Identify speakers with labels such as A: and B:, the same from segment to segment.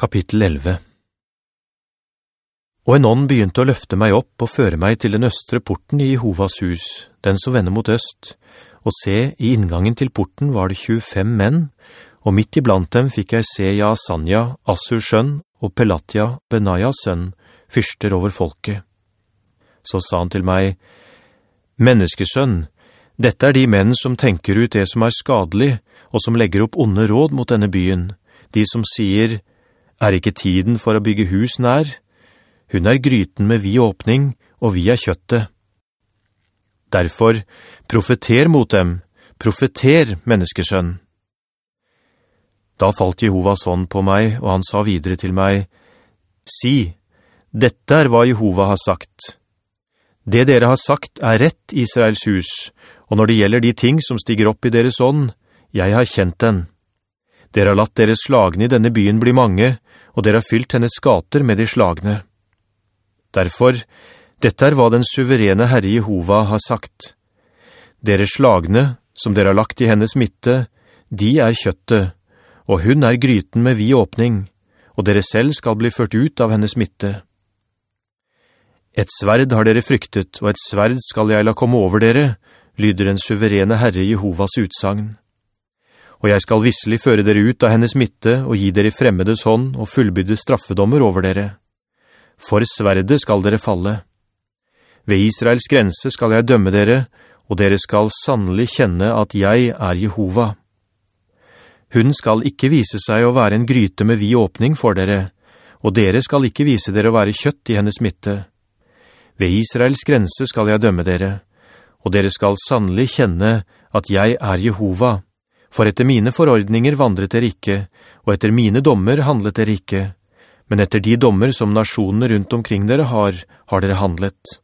A: Kapittel 11 Og en ånd begynte å løfte meg opp og føre meg til den østre porten i Jehovas hus, den som vender mot øst, og se, i inngangen til porten var det 25 menn, og midt iblant dem fikk jeg se Jaasanya, Assurs sønn, og Pelatja, Benayas sønn, fyrster over folket. Så sa han til meg, «Menneskesønn, dette er de menn som tenker ut det som er skadelig, og som legger opp onde råd mot denne byen, de som sier, er ikke tiden for å bygge hus nær? Hun er gryten med vi åpning, og vi er kjøttet. Derfor, profeter mot dem, profeter, menneskesønn. Da falt Jehovas ånd på meg, og han sa videre til meg, «Si, dette er hva Jehova har sagt. Det dere har sagt er rett, Israels hus, og når det gjelder de ting som stiger opp i deres ånd, jeg har kjent den. Dere har latt deres slagne i denne byen bli mange, og dere har fylt hennes gater med de slagne. Derfor, dette er hva den suverene Herre Jehova har sagt. Dere slagne, som dere har lagt i hennes midte, de er kjøttet, og hun er gryten med vi åpning, og dere selv skal bli ført ut av hennes midte. Et sverd har dere fryktet, og et sverd skal jeg la komme over dere, lyder den suverene Herre Jehovas utsagn og jeg skal visselig føre dere ut av hennes midte og gi dere fremmedes hånd og fullbydde straffedommer over dere. For sverdet skal dere falle. Ved Israels grense skal jeg dømme dere, og dere skal sannelig kjenne at jeg er Jehova. Hun skal ikke vise seg å være en gryte med vi åpning for dere, og dere skal ikke vise dere å være kjøtt i hennes midte. Ved Israels grense skal jeg dømme dere, og dere skal sannelig kjenne at jeg er Jehova, for etter mine forordninger vandret dere ikke, og etter mine dommer handlet dere ikke, men etter de dommer som nasjonene rundt omkring dere har, har dere handlet.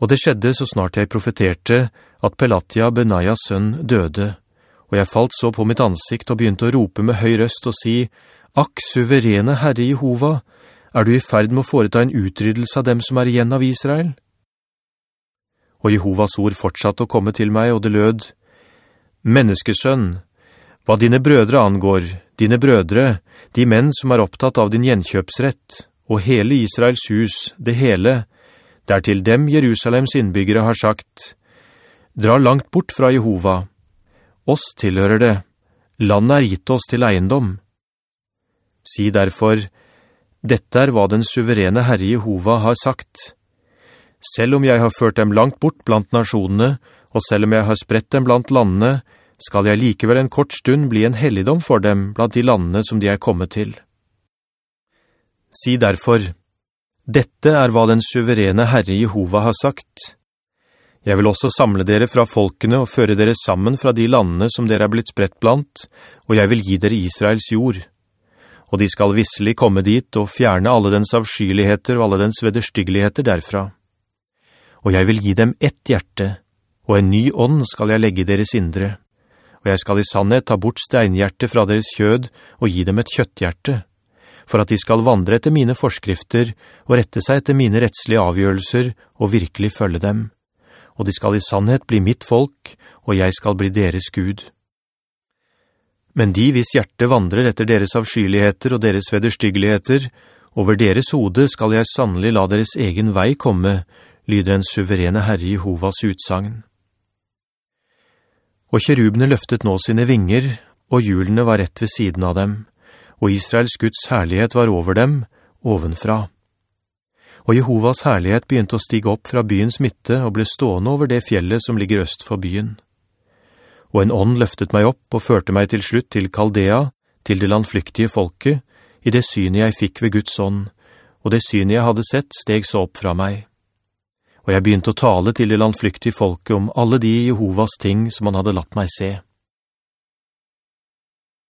A: Og det skjedde så snart jeg profeterte at Pelatia, Benaias sønn, døde, og jeg falt så på mitt ansikt og begynte å rope med høy røst og si, «Akk, suverene Herre Jehova, er du i ferd med å foreta en utryddelse av dem som er igjen av Israel?» Og Jehovas ord fortsatte å komme til meg, og det lød, Menneskesønn, hva dine brødre angår, dine brødre, de menn som er opptatt av din gjenkjøpsrett, og hele Israels hus, det hele, der til dem Jerusalems innbyggere har sagt, «Dra langt bort fra Jehova. Oss tilhører det. Landet er gitt oss til eiendom.» Si derfor, «Dette er hva den suverene Herre Jehova har sagt. Selv om jeg har ført dem langt bort blant nasjonene, og selv om jeg har spredt dem blant landene, skal jeg likevel en kort stund bli en helligdom for dem blant de landene som de er kommet til. Si derfor, dette er hva den suverene Herre Jehova har sagt. Jeg vil også samle dere fra folkene og føre dere sammen fra de landene som dere er blitt spredt blant, og jeg vil gi dere Israels jord. Og de skal visselig komme dit og fjerne alle dens avskyligheter og alle dens vedderstyggeligheter derfra. Og jeg vil gi dem ett hjerte, og en ny ånd skal jeg legge deres indre, og jeg skal i sannhet ta bort steinhjerte fra deres kjød og gi dem et kjøtthjerte, for at de skal vandre etter mine forskrifter og rette seg etter mine rettslige avgjørelser og virkelig følge dem. Og de skal i sannhet bli mitt folk, og jeg skal bli deres Gud. Men de hvis hjerte vandrer etter deres avskyligheter og deres vederstyggeligheter, over deres hode skal jeg sannelig la deres egen vei komme, lyder en suverene Herre Jehovas utsagn. Og kjerubene løftet nå sine vinger, og hjulene var rett ved siden av dem, og Israels Guds herlighet var over dem, ovenfra. Og Jehovas herlighet begynte å stige opp fra byens midte og ble stående over det fjellet som ligger øst for byen. Og en ånd løftet meg opp og førte meg til slutt til Kaldea, til det landflyktige folket, i det synet jeg fikk ved Guds ånd, og det synet jeg hadde sett steg så opp fra meg og jeg begynte å tale til det landflyktige folket om alle de Jehovas ting som han hadde latt meg se.